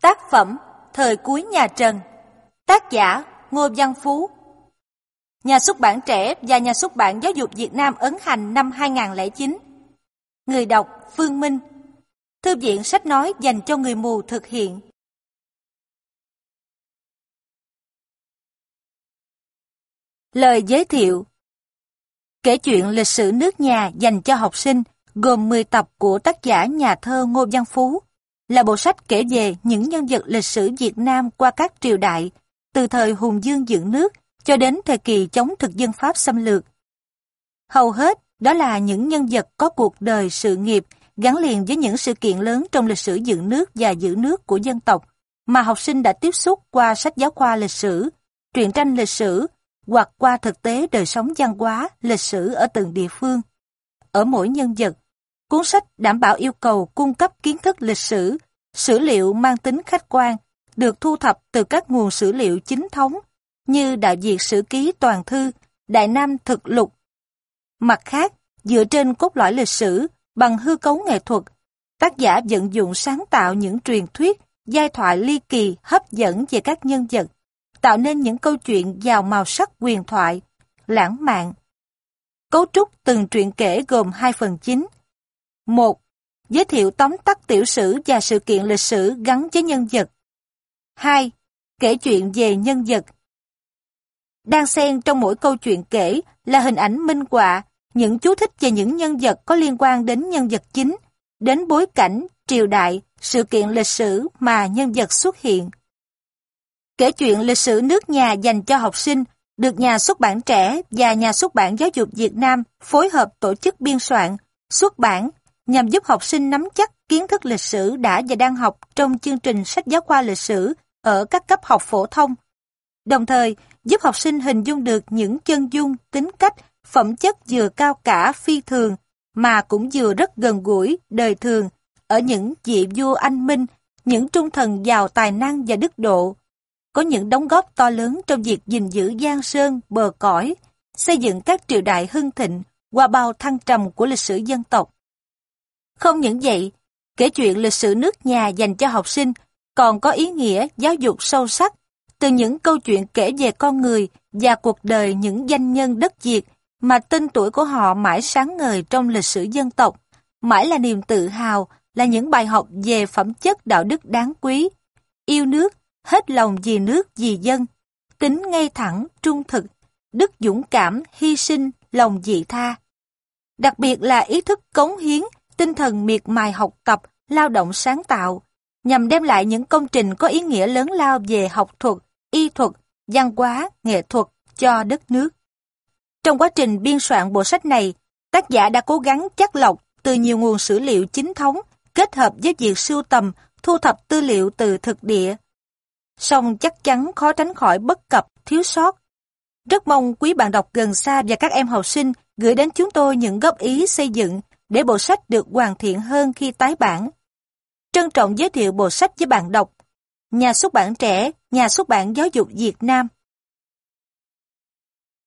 Tác phẩm Thời cuối nhà Trần. Tác giả Ngô Văn Phú. Nhà xuất bản trẻ và Nhà xuất bản Giáo dục Việt Nam ấn hành năm 2009 Người đọc Phương Minh. Thư viện sách nói dành cho người mù thực hiện. Lời giới thiệu. Kể chuyện lịch sử nước nhà dành cho học sinh, gồm 10 tập của tác giả nhà thơ Ngô Văn Phú là bộ sách kể về những nhân vật lịch sử Việt Nam qua các triều đại, từ thời Hùng Dương dựng nước cho đến thời kỳ chống thực dân Pháp xâm lược. Hầu hết đó là những nhân vật có cuộc đời sự nghiệp gắn liền với những sự kiện lớn trong lịch sử dựng nước và giữ nước của dân tộc mà học sinh đã tiếp xúc qua sách giáo khoa lịch sử, truyện tranh lịch sử hoặc qua thực tế đời sống văn hóa, lịch sử ở từng địa phương. Ở mỗi nhân vật, cuốn sách đảm bảo yêu cầu cung cấp kiến thức lịch sử, sử liệu mang tính khách quan, được thu thập từ các nguồn sử liệu chính thống như Đại Việt Sử Ký Toàn Thư, Đại Nam Thực Lục. Mặt khác, dựa trên cốt lõi lịch sử, bằng hư cấu nghệ thuật, tác giả vận dụng sáng tạo những truyền thuyết, giai thoại ly kỳ hấp dẫn về các nhân vật, tạo nên những câu chuyện giàu màu sắc quyền thoại, lãng mạn. Cấu trúc từng truyện kể gồm hai phần chính một Giới thiệu tóm tắt tiểu sử và sự kiện lịch sử gắn với nhân vật. 2. Kể chuyện về nhân vật. Đang xen trong mỗi câu chuyện kể là hình ảnh minh họa, những chú thích về những nhân vật có liên quan đến nhân vật chính, đến bối cảnh, triều đại, sự kiện lịch sử mà nhân vật xuất hiện. Kể chuyện lịch sử nước nhà dành cho học sinh được nhà xuất bản trẻ và nhà xuất bản giáo dục Việt Nam phối hợp tổ chức biên soạn, xuất bản nhằm giúp học sinh nắm chắc kiến thức lịch sử đã và đang học trong chương trình sách giáo khoa lịch sử ở các cấp học phổ thông. Đồng thời, giúp học sinh hình dung được những chân dung, tính cách, phẩm chất vừa cao cả phi thường mà cũng vừa rất gần gũi, đời thường ở những vị vua anh minh, những trung thần giàu tài năng và đức độ, có những đóng góp to lớn trong việc gìn giữ giang sơn, bờ cõi, xây dựng các triều đại hưng thịnh qua bao thăng trầm của lịch sử dân tộc. Không những vậy, kể chuyện lịch sử nước nhà dành cho học sinh còn có ý nghĩa giáo dục sâu sắc từ những câu chuyện kể về con người và cuộc đời những danh nhân đất Việt mà tên tuổi của họ mãi sáng ngời trong lịch sử dân tộc, mãi là niềm tự hào, là những bài học về phẩm chất đạo đức đáng quý, yêu nước, hết lòng vì nước vì dân, tính ngay thẳng, trung thực, đức dũng cảm, hy sinh, lòng dị tha. Đặc biệt là ý thức cống hiến, tinh thần miệt mài học tập, lao động sáng tạo, nhằm đem lại những công trình có ý nghĩa lớn lao về học thuật, y thuật, văn hóa, nghệ thuật cho đất nước. Trong quá trình biên soạn bộ sách này, tác giả đã cố gắng chắc lọc từ nhiều nguồn sử liệu chính thống kết hợp với việc sưu tầm, thu thập tư liệu từ thực địa. Song chắc chắn khó tránh khỏi bất cập, thiếu sót. Rất mong quý bạn đọc gần xa và các em học sinh gửi đến chúng tôi những góp ý xây dựng để bộ sách được hoàn thiện hơn khi tái bản. Trân trọng giới thiệu bộ sách với bạn đọc. Nhà xuất bản trẻ, nhà xuất bản giáo dục Việt Nam